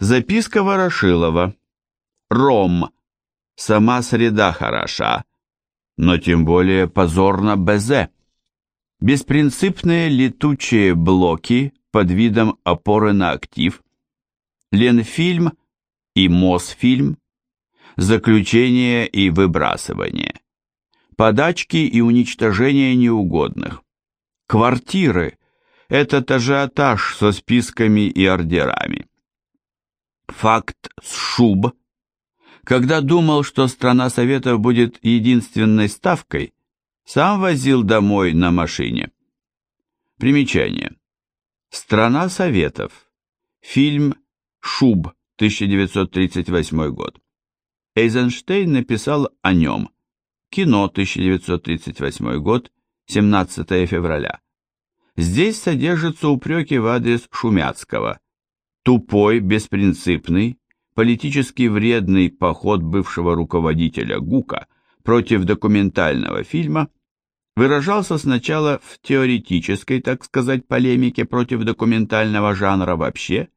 Записка Ворошилова. Ром. Сама среда хороша, но тем более позорно БЗ. Беспринципные летучие блоки под видом опоры на актив. Ленфильм и Мосфильм. Заключение и выбрасывание. Подачки и уничтожение неугодных. Квартиры – этот ажиотаж со списками и ордерами. Факт с шуб. Когда думал, что страна Советов будет единственной ставкой, сам возил домой на машине. Примечание. Страна Советов. Фильм «Шуб», 1938 год. Эйзенштейн написал о нем. Кино, 1938 год, 17 февраля. Здесь содержатся упреки в адрес Шумяцкого – Тупой, беспринципный, политически вредный поход бывшего руководителя ГУКа против документального фильма выражался сначала в теоретической, так сказать, полемике против документального жанра вообще,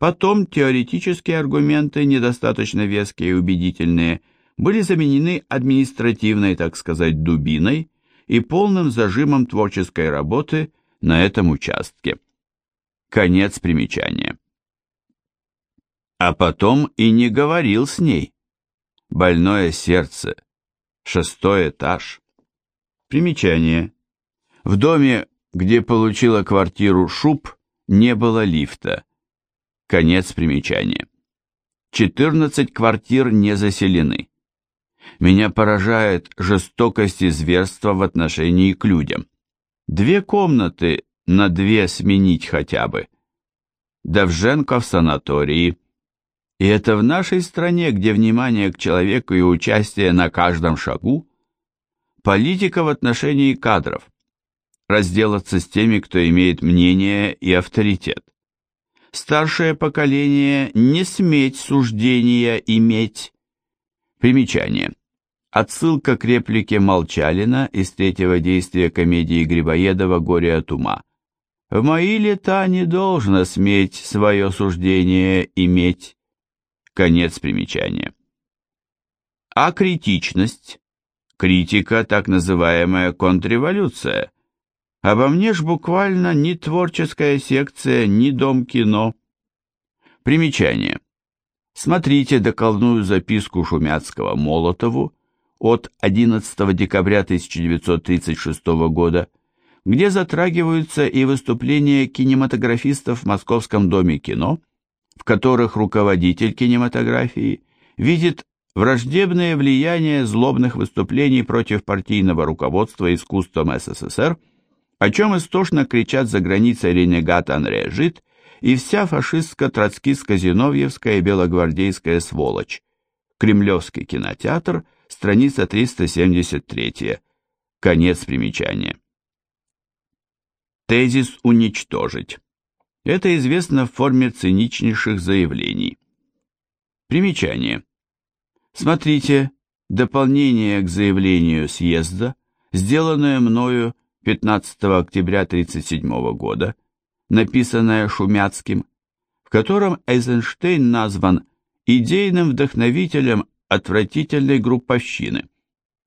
потом теоретические аргументы, недостаточно веские и убедительные, были заменены административной, так сказать, дубиной и полным зажимом творческой работы на этом участке. Конец примечания а потом и не говорил с ней. Больное сердце. Шестой этаж. Примечание. В доме, где получила квартиру Шуб, не было лифта. Конец примечания. 14 квартир не заселены. Меня поражает жестокость и зверство в отношении к людям. Две комнаты на две сменить хотя бы. Давженко в санатории. И это в нашей стране, где внимание к человеку и участие на каждом шагу, политика в отношении кадров, разделаться с теми, кто имеет мнение и авторитет. Старшее поколение не сметь суждения иметь. Примечание. Отсылка к реплике Молчалина из третьего действия комедии Грибоедова «Горе от ума». «В мои лета не должно сметь свое суждение иметь». Конец примечания. А критичность? Критика, так называемая контрреволюция. Обо мне ж буквально ни творческая секция, ни дом кино. Примечание. Смотрите доколную записку Шумяцкого Молотову от 11 декабря 1936 года, где затрагиваются и выступления кинематографистов в Московском доме кино, в которых руководитель кинематографии видит враждебное влияние злобных выступлений против партийного руководства искусством СССР, о чем истошно кричат за границей ренегат Анре Жит и вся фашистско-троцкистско-зиновьевская белогвардейская сволочь. Кремлевский кинотеатр, страница 373. Конец примечания. Тезис уничтожить. Это известно в форме циничнейших заявлений. Примечание. Смотрите дополнение к заявлению съезда, сделанное мною 15 октября 1937 года, написанное Шумяцким, в котором Эйзенштейн назван идейным вдохновителем отвратительной групповщины,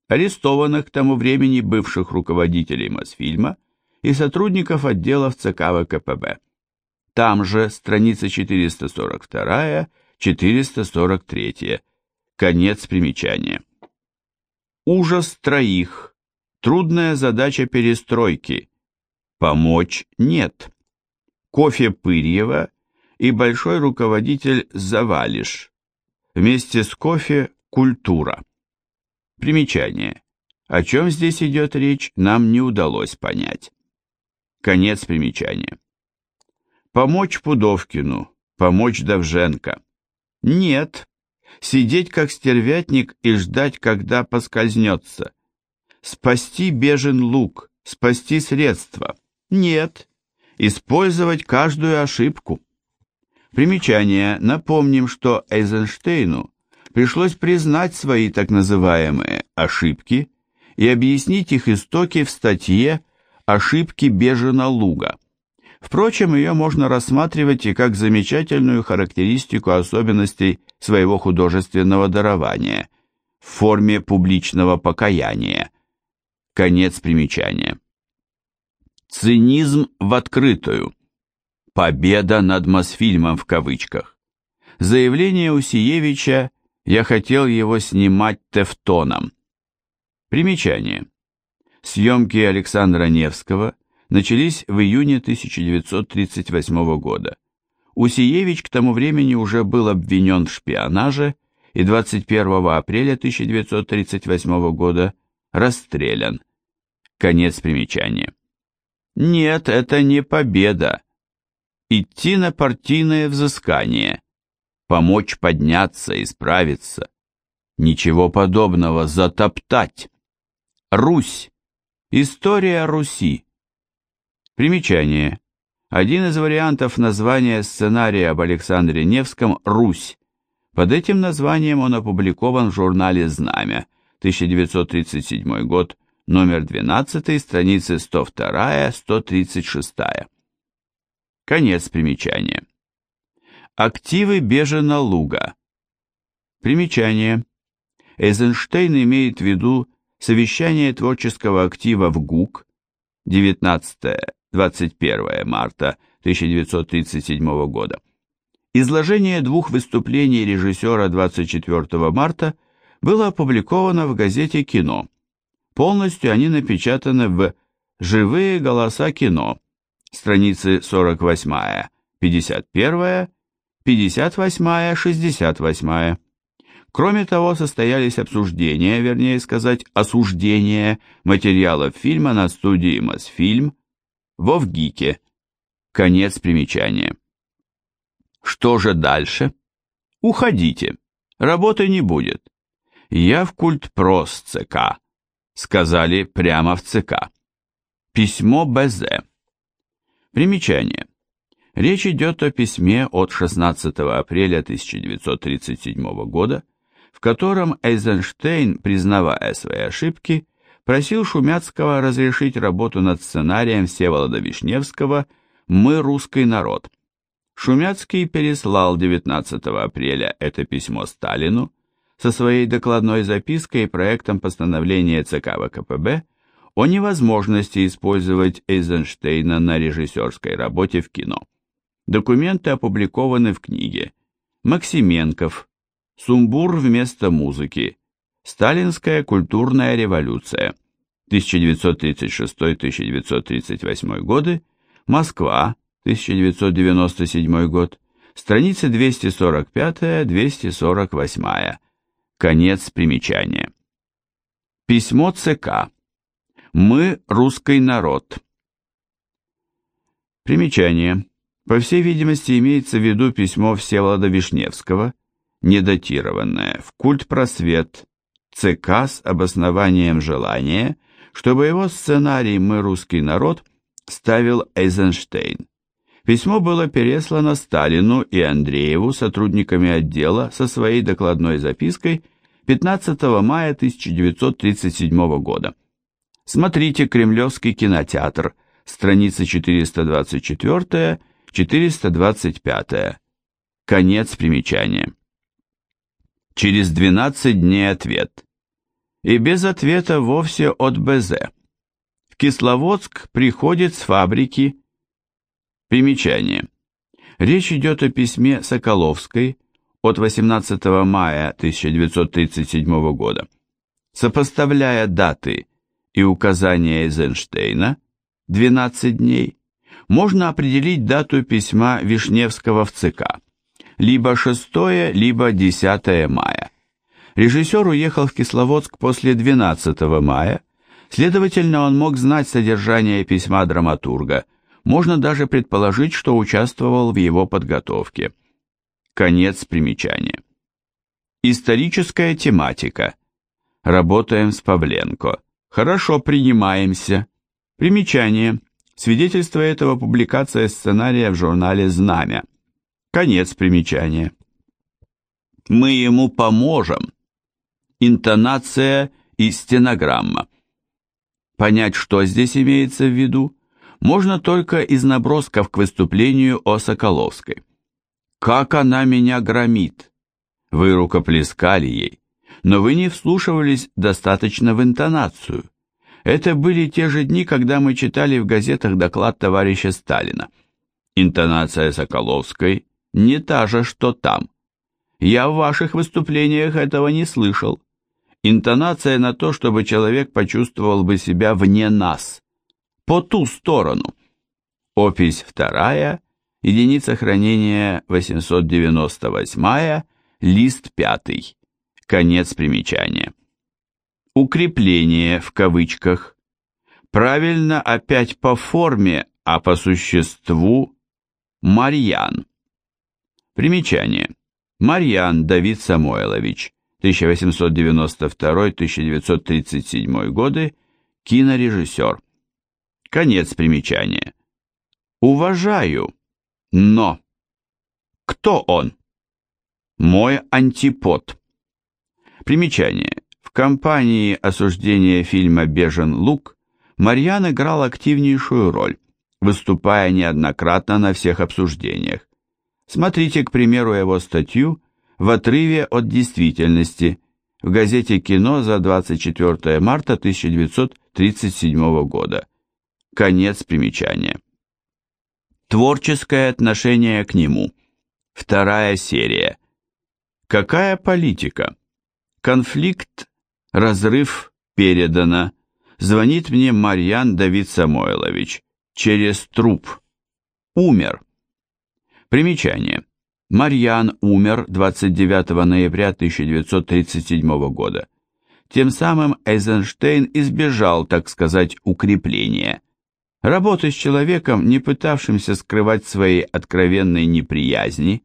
арестованных к тому времени бывших руководителей Мосфильма и сотрудников отделов ЦК ВКПБ. Там же страница 442-443. Конец примечания. Ужас троих. Трудная задача перестройки. Помочь нет. Кофе Пырьева и большой руководитель Завалиш. Вместе с кофе культура. Примечание. О чем здесь идет речь, нам не удалось понять. Конец примечания. Помочь Пудовкину, помочь Давженко. Нет, сидеть как стервятник и ждать, когда поскользнется. Спасти бежен лук, спасти средства. Нет, использовать каждую ошибку. Примечание. Напомним, что Эйзенштейну пришлось признать свои так называемые ошибки и объяснить их истоки в статье «Ошибки Бежена Луга», Впрочем, ее можно рассматривать и как замечательную характеристику особенностей своего художественного дарования в форме публичного покаяния. Конец примечания. Цинизм в открытую. Победа над Мосфильмом в кавычках. Заявление Усиевича «Я хотел его снимать тефтоном». Примечание. Съемки Александра Невского начались в июне 1938 года. Усиевич к тому времени уже был обвинен в шпионаже и 21 апреля 1938 года расстрелян. Конец примечания. Нет, это не победа. Идти на партийное взыскание, помочь подняться, исправиться. Ничего подобного, затоптать. Русь. История Руси. Примечание. Один из вариантов названия сценария об Александре Невском «Русь». Под этим названием он опубликован в журнале «Знамя», 1937 год, номер 12, страницы 102-136. Конец примечания. Активы Бежена Луга. Примечание. Эйзенштейн имеет в виду совещание творческого актива в ГУК 19-21 марта 1937 года. Изложение двух выступлений режиссера 24 марта было опубликовано в газете «Кино». Полностью они напечатаны в «Живые голоса кино», страницы 48, 51, 58, 68. Кроме того, состоялись обсуждения, вернее сказать, осуждения материалов фильма на студии Мосфильм во ВГИКе. Конец примечания. Что же дальше? Уходите. Работы не будет. Я в культ прос ЦК. Сказали прямо в ЦК. Письмо БЗ. Примечание. Речь идет о письме от 16 апреля 1937 года, в котором Эйзенштейн, признавая свои ошибки, просил Шумяцкого разрешить работу над сценарием Всеволода Вишневского «Мы русский народ». Шумяцкий переслал 19 апреля это письмо Сталину со своей докладной запиской и проектом постановления ЦК ВКПБ о невозможности использовать Эйзенштейна на режиссерской работе в кино. Документы опубликованы в книге «Максименков. Сумбур вместо музыки. Сталинская культурная революция. 1936-1938 годы. Москва. 1997 год. Страницы 245-248. Конец примечания. Письмо ЦК. Мы русский народ. Примечание. По всей видимости, имеется в виду письмо Всеволода Вишневского, недатированное, в культ просвет ЦК с обоснованием желания, чтобы его сценарий «Мы русский народ» ставил Эйзенштейн. Письмо было переслано Сталину и Андрееву сотрудниками отдела со своей докладной запиской 15 мая 1937 года. Смотрите Кремлевский кинотеатр, страница 424-425. Конец примечания. Через 12 дней ответ. И без ответа вовсе от БЗ. В Кисловодск приходит с фабрики Примечание. Речь идет о письме Соколовской от 18 мая 1937 года. Сопоставляя даты и указания Эйзенштейна 12 дней, можно определить дату письма Вишневского в ЦК, либо 6, либо 10 мая. Режиссер уехал в Кисловодск после 12 мая, следовательно, он мог знать содержание письма драматурга – можно даже предположить, что участвовал в его подготовке. Конец примечания. Историческая тематика. Работаем с Павленко. Хорошо принимаемся. Примечание. Свидетельство этого публикация сценария в журнале «Знамя». Конец примечания. Мы ему поможем. Интонация и стенограмма. Понять, что здесь имеется в виду, можно только из набросков к выступлению о Соколовской. «Как она меня громит!» Вы рукоплескали ей, но вы не вслушивались достаточно в интонацию. Это были те же дни, когда мы читали в газетах доклад товарища Сталина. Интонация Соколовской не та же, что там. Я в ваших выступлениях этого не слышал. Интонация на то, чтобы человек почувствовал бы себя вне нас, по ту сторону. Опись вторая, единица хранения 898, лист пятый. Конец примечания. Укрепление в кавычках. Правильно опять по форме, а по существу Марьян. Примечание. Марьян Давид Самойлович, 1892-1937 годы, кинорежиссер. Конец примечания. Уважаю, но... Кто он? Мой антипод. Примечание. В кампании осуждения фильма «Бежен лук» Марьян играл активнейшую роль, выступая неоднократно на всех обсуждениях. Смотрите, к примеру, его статью в отрыве от действительности в газете «Кино» за 24 марта 1937 года. Конец примечания. Творческое отношение к нему. Вторая серия. Какая политика? Конфликт, разрыв передано. Звонит мне Марьян Давид Самойлович. Через труп. Умер. Примечание. Марьян умер 29 ноября 1937 года. Тем самым Эйзенштейн избежал, так сказать, укрепления. Работы с человеком, не пытавшимся скрывать своей откровенной неприязни,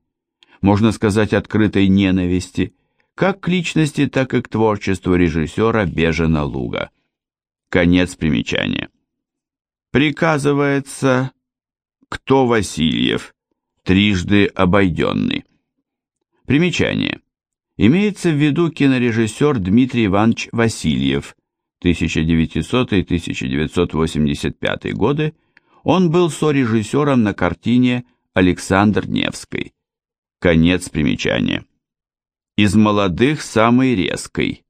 можно сказать, открытой ненависти, как к личности, так и к творчеству режиссера Бежена Луга. Конец примечания. Приказывается, кто Васильев, трижды обойденный. Примечание. Имеется в виду кинорежиссер Дмитрий Иванович Васильев, 1900-1985 годы, он был сорежиссером на картине «Александр Невской». Конец примечания. Из молодых самый резкий.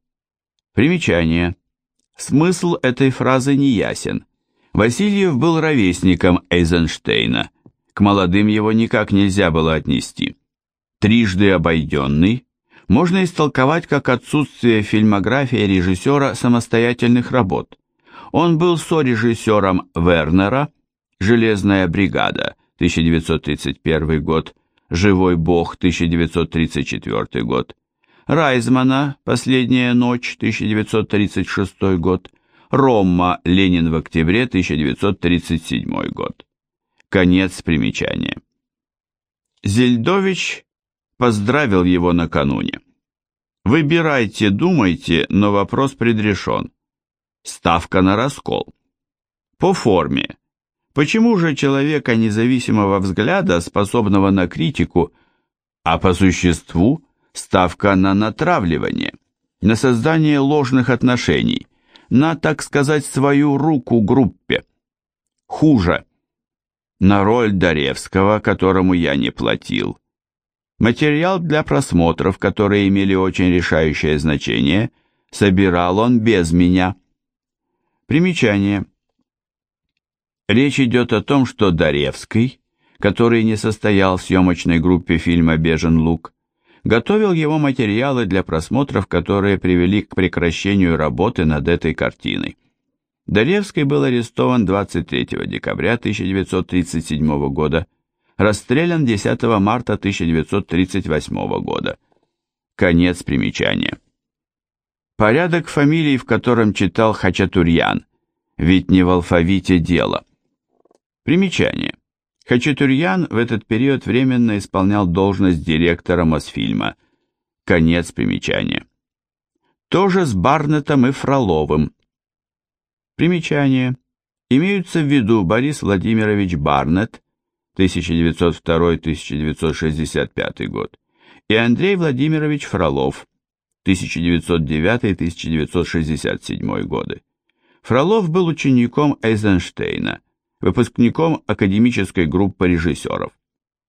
Примечание. Смысл этой фразы не ясен. Васильев был ровесником Эйзенштейна, к молодым его никак нельзя было отнести. Трижды обойденный можно истолковать как отсутствие фильмографии режиссера самостоятельных работ. Он был сорежиссером Вернера, «Железная бригада», 1931 год, «Живой бог», 1934 год, Райзмана «Последняя ночь», 1936 год, Ромма «Ленин в октябре», 1937 год. Конец примечания. Зельдович поздравил его накануне. Выбирайте, думайте, но вопрос предрешен. Ставка на раскол. По форме. Почему же человека независимого взгляда, способного на критику, а по существу ставка на натравливание, на создание ложных отношений, на, так сказать, свою руку группе? Хуже на роль Даревского, которому я не платил. Материал для просмотров, которые имели очень решающее значение, собирал он без меня. Примечание. Речь идет о том, что Даревский, который не состоял в съемочной группе фильма «Бежен лук», готовил его материалы для просмотров, которые привели к прекращению работы над этой картиной. Долевский был арестован 23 декабря 1937 года, расстрелян 10 марта 1938 года. Конец примечания. Порядок фамилий, в котором читал Хачатурьян, ведь не в алфавите дело. Примечание. Хачатурьян в этот период временно исполнял должность директора Мосфильма. Конец примечания. Тоже с Барнетом и Фроловым, Примечание. Имеются в виду Борис Владимирович Барнетт, 1902-1965 год, и Андрей Владимирович Фролов, 1909-1967 годы. Фролов был учеником Эйзенштейна, выпускником академической группы режиссеров.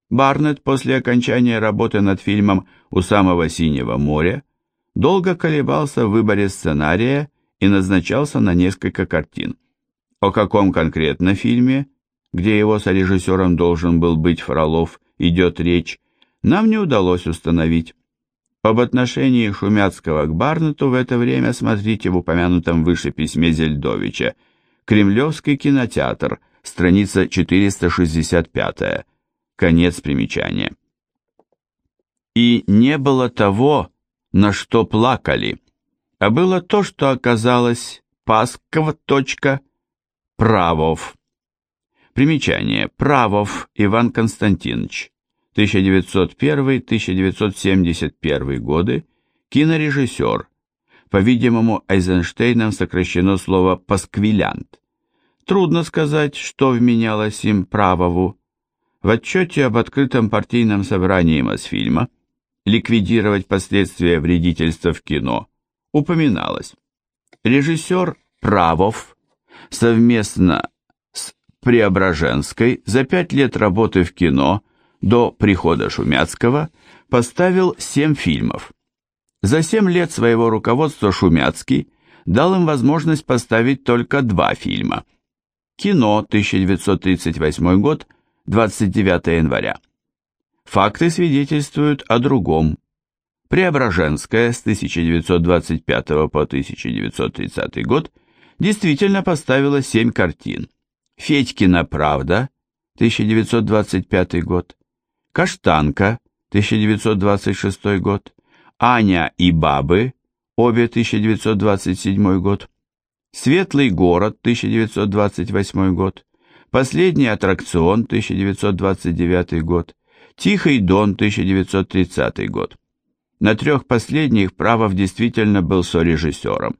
Барнетт после окончания работы над фильмом «У самого синего моря» долго колебался в выборе сценария и назначался на несколько картин. О каком конкретно фильме, где его сорежиссером должен был быть Фролов, идет речь, нам не удалось установить. Об отношении Шумяцкого к Барнету в это время смотрите в упомянутом выше письме Зельдовича «Кремлевский кинотеатр», страница 465 Конец примечания. И не было того, на что плакали, а было то, что оказалось Пасков. Правов. Примечание. Правов Иван Константинович. 1901-1971 годы. Кинорежиссер. По-видимому, Айзенштейном сокращено слово «пасквилянт». Трудно сказать, что вменялось им Правову, в отчете об открытом партийном собрании Мосфильма ликвидировать последствия вредительства в кино упоминалось. Режиссер Правов совместно с Преображенской за пять лет работы в кино до прихода Шумяцкого поставил семь фильмов. За семь лет своего руководства Шумяцкий дал им возможность поставить только два фильма. Кино, 1938 год, 29 января. Факты свидетельствуют о другом. Преображенская с 1925 по 1930 год действительно поставила семь картин. Федькина правда, 1925 год, Каштанка, 1926 год, Аня и бабы, обе 1927 год, Светлый город, 1928 год, Последний аттракцион, 1929 год. Тихий дон, 1930 год. На трех последних Правов действительно был сорежиссером.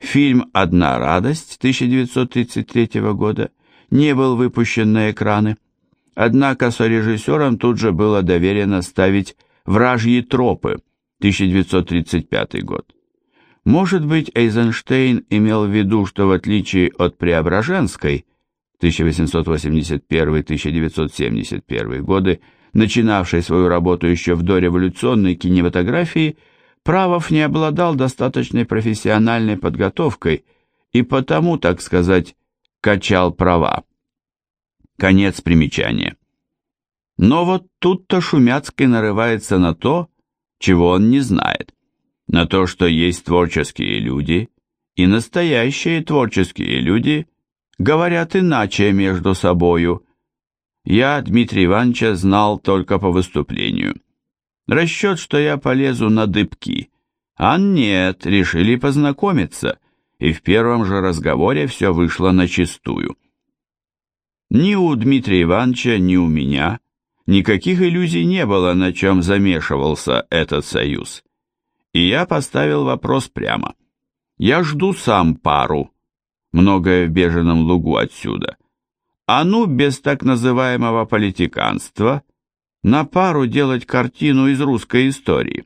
Фильм «Одна радость» 1933 года не был выпущен на экраны, однако сорежиссером тут же было доверено ставить «Вражьи тропы» 1935 год. Может быть, Эйзенштейн имел в виду, что в отличие от Преображенской, 1881-1971 годы, начинавший свою работу еще в дореволюционной кинематографии, Правов не обладал достаточной профессиональной подготовкой и потому, так сказать, качал права. Конец примечания. Но вот тут-то Шумяцкий нарывается на то, чего он не знает, на то, что есть творческие люди, и настоящие творческие люди говорят иначе между собою. Я Дмитрия Ивановича знал только по выступлению. Расчет, что я полезу на дыбки. А нет, решили познакомиться, и в первом же разговоре все вышло на чистую. Ни у Дмитрия Ивановича, ни у меня никаких иллюзий не было, на чем замешивался этот союз. И я поставил вопрос прямо. Я жду сам пару, многое в Беженом лугу отсюда. А ну, без так называемого политиканства, на пару делать картину из русской истории.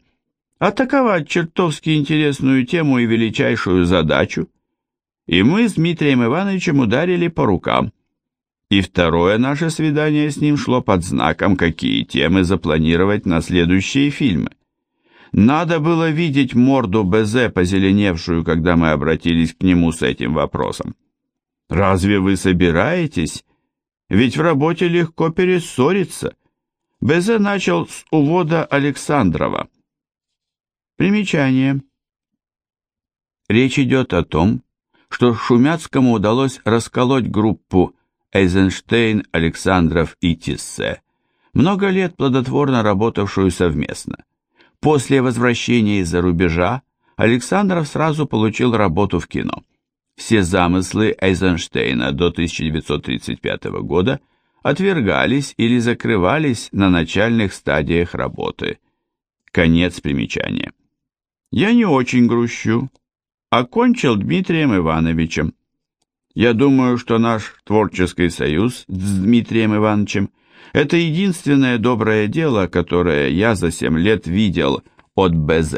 Атаковать чертовски интересную тему и величайшую задачу. И мы с Дмитрием Ивановичем ударили по рукам. И второе наше свидание с ним шло под знаком, какие темы запланировать на следующие фильмы. Надо было видеть морду Безе, позеленевшую, когда мы обратились к нему с этим вопросом. «Разве вы собираетесь? Ведь в работе легко перессориться». Безе начал с увода Александрова. Примечание. Речь идет о том, что Шумяцкому удалось расколоть группу Эйзенштейн, Александров и Тиссе, много лет плодотворно работавшую совместно. После возвращения из-за рубежа Александров сразу получил работу в кино. Все замыслы Эйзенштейна до 1935 года отвергались или закрывались на начальных стадиях работы. Конец примечания. Я не очень грущу. Окончил Дмитрием Ивановичем. Я думаю, что наш творческий союз с Дмитрием Ивановичем – это единственное доброе дело, которое я за семь лет видел от БЗ.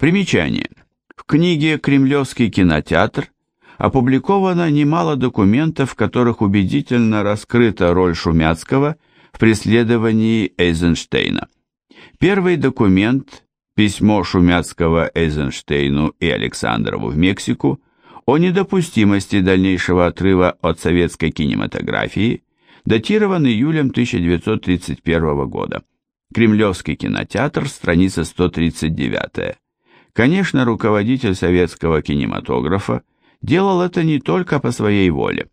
Примечание. В книге «Кремлевский кинотеатр» опубликовано немало документов, в которых убедительно раскрыта роль Шумяцкого в преследовании Эйзенштейна. Первый документ, письмо Шумяцкого Эйзенштейну и Александрову в Мексику, о недопустимости дальнейшего отрыва от советской кинематографии, датирован июлем 1931 года. Кремлевский кинотеатр, страница 139. Конечно, руководитель советского кинематографа делал это не только по своей воле.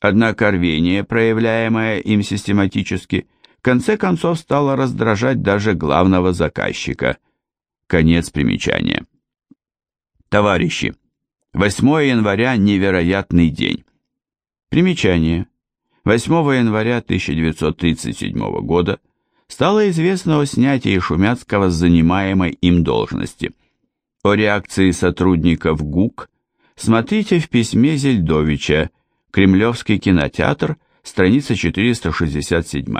Однако рвение, проявляемое им систематически, в конце концов стало раздражать даже главного заказчика. Конец примечания. Товарищи, 8 января – невероятный день. Примечание. 8 января 1937 года стало известно о снятии Шумяцкого с занимаемой им должности. О реакции сотрудников ГУК смотрите в письме Зельдовича «Кремлевский кинотеатр», страница 467.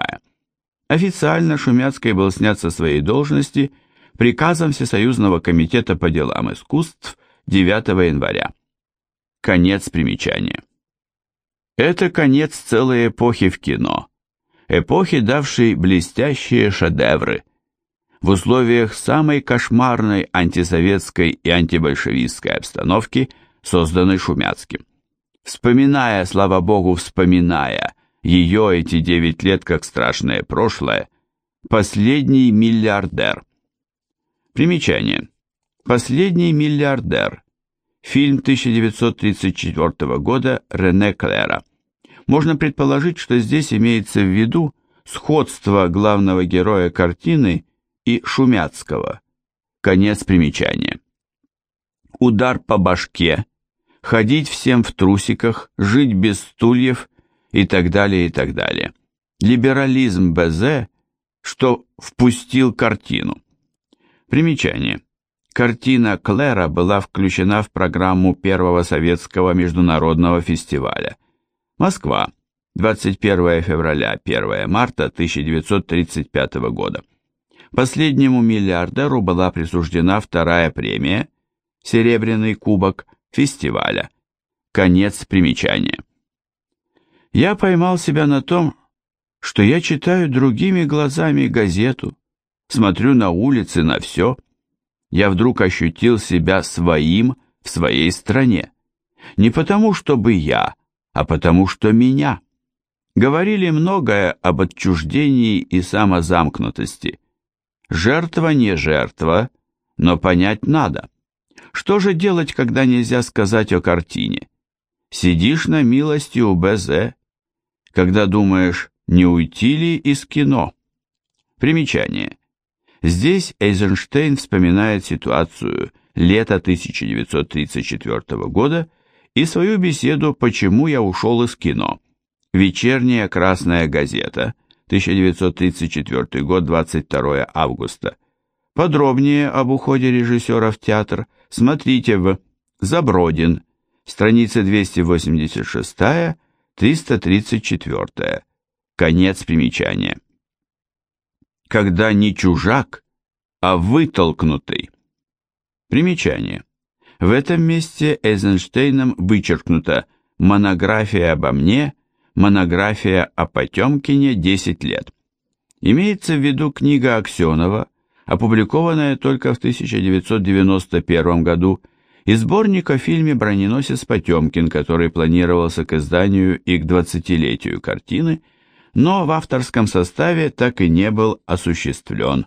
Официально Шумяцкий был снят со своей должности приказом Всесоюзного комитета по делам искусств 9 января. Конец примечания. Это конец целой эпохи в кино, эпохи, давшей блестящие шедевры. В условиях самой кошмарной антисоветской и антибольшевистской обстановки, созданной Шумяцким. Вспоминая, слава богу, вспоминая ее эти девять лет как страшное прошлое, последний миллиардер. Примечание. Последний миллиардер. Фильм 1934 года Рене Клера. Можно предположить, что здесь имеется в виду сходство главного героя картины и Шумяцкого. Конец примечания. Удар по башке, ходить всем в трусиках, жить без стульев и так далее, и так далее. Либерализм БЗ, что впустил картину. Примечание. Картина Клэра была включена в программу первого советского международного фестиваля. Москва, 21 февраля 1 марта 1935 года. Последнему миллиардеру была присуждена вторая премия «Серебряный кубок» фестиваля. Конец примечания. Я поймал себя на том, что я читаю другими глазами газету, смотрю на улицы, на все – я вдруг ощутил себя своим в своей стране. Не потому, чтобы я, а потому, что меня. Говорили многое об отчуждении и самозамкнутости. Жертва не жертва, но понять надо. Что же делать, когда нельзя сказать о картине? Сидишь на милости у БЗ, когда думаешь, не уйти ли из кино? Примечание. Здесь Эйзенштейн вспоминает ситуацию лета 1934 года и свою беседу «Почему я ушел из кино». Вечерняя красная газета, 1934 год, 22 августа. Подробнее об уходе режиссера в театр смотрите в «Забродин», страница 286-334. Конец примечания когда не чужак, а вытолкнутый. Примечание. В этом месте Эйзенштейном вычеркнута монография обо мне, монография о Потемкине 10 лет. Имеется в виду книга Аксенова, опубликованная только в 1991 году, и сборник о фильме «Броненосец Потемкин», который планировался к изданию и к 20-летию картины – но в авторском составе так и не был осуществлен.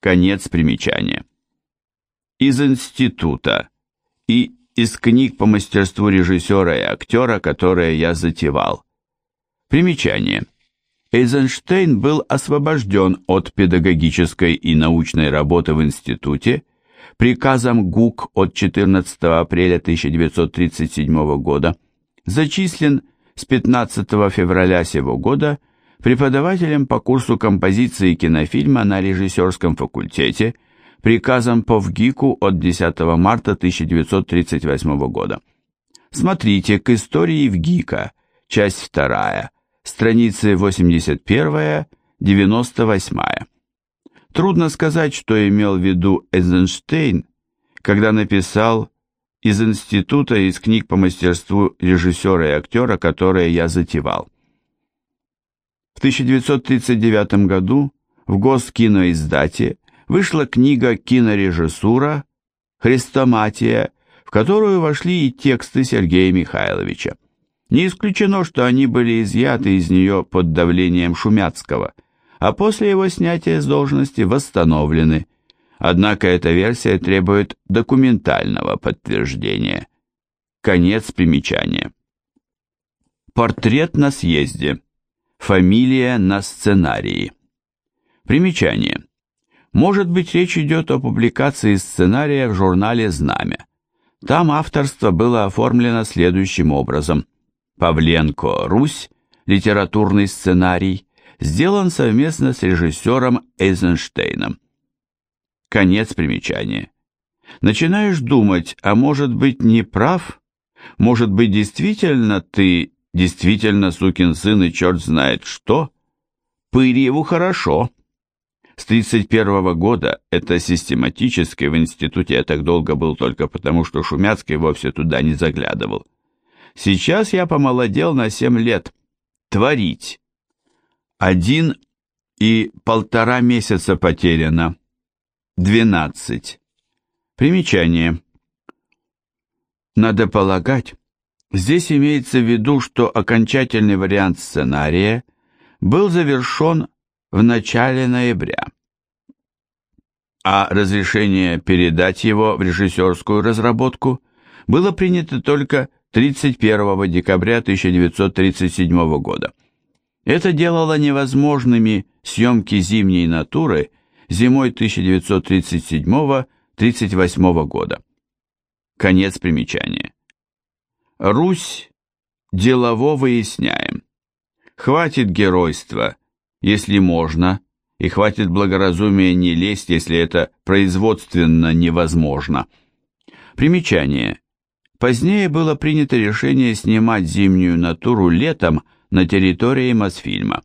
Конец примечания. Из института и из книг по мастерству режиссера и актера, которые я затевал. Примечание. Эйзенштейн был освобожден от педагогической и научной работы в институте приказом ГУК от 14 апреля 1937 года, зачислен с 15 февраля сего года преподавателем по курсу композиции кинофильма на режиссерском факультете приказом по ВГИКу от 10 марта 1938 года. Смотрите к истории ВГИКа, часть 2, страницы 81-98. Трудно сказать, что имел в виду Эйзенштейн, когда написал из института из книг по мастерству режиссера и актера, которые я затевал. В 1939 году в Госкиноиздате вышла книга «Кинорежиссура. Хрестоматия», в которую вошли и тексты Сергея Михайловича. Не исключено, что они были изъяты из нее под давлением Шумяцкого, а после его снятия с должности восстановлены. Однако эта версия требует документального подтверждения. Конец примечания. Портрет на съезде. Фамилия на сценарии. Примечание. Может быть, речь идет о публикации сценария в журнале «Знамя». Там авторство было оформлено следующим образом. Павленко «Русь», литературный сценарий, сделан совместно с режиссером Эйзенштейном. Конец примечания. Начинаешь думать, а может быть не прав? Может быть действительно ты, действительно сукин сын и черт знает что? Пырьеву хорошо. С 31 года это систематически в институте я так долго был только потому, что Шумяцкий вовсе туда не заглядывал. Сейчас я помолодел на 7 лет. Творить. Один и полтора месяца потеряно. Двенадцать. Примечание. Надо полагать, здесь имеется в виду, что окончательный вариант сценария был завершен в начале ноября, а разрешение передать его в режиссерскую разработку было принято только 31 декабря 1937 года. Это делало невозможными съемки зимней натуры зимой 1937-38 года. Конец примечания. Русь делово выясняем. Хватит геройства, если можно, и хватит благоразумия не лезть, если это производственно невозможно. Примечание. Позднее было принято решение снимать зимнюю натуру летом на территории Мосфильма.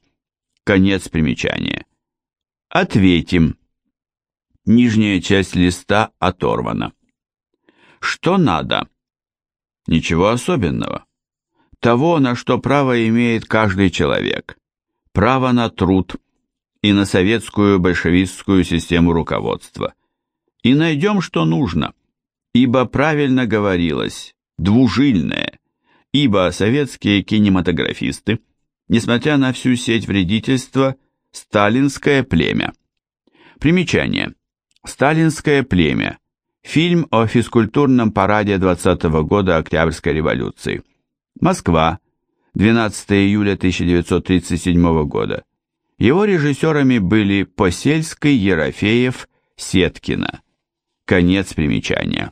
Конец примечания. Ответим. Нижняя часть листа оторвана. Что надо? Ничего особенного. Того, на что право имеет каждый человек. Право на труд и на советскую большевистскую систему руководства. И найдем, что нужно, ибо правильно говорилось, двужильное, ибо советские кинематографисты, несмотря на всю сеть вредительства, Сталинское племя. Примечание. Сталинское племя. Фильм о физкультурном параде 20 -го года Октябрьской революции. Москва. 12 июля 1937 года. Его режиссерами были Посельский, Ерофеев, Сеткина. Конец примечания.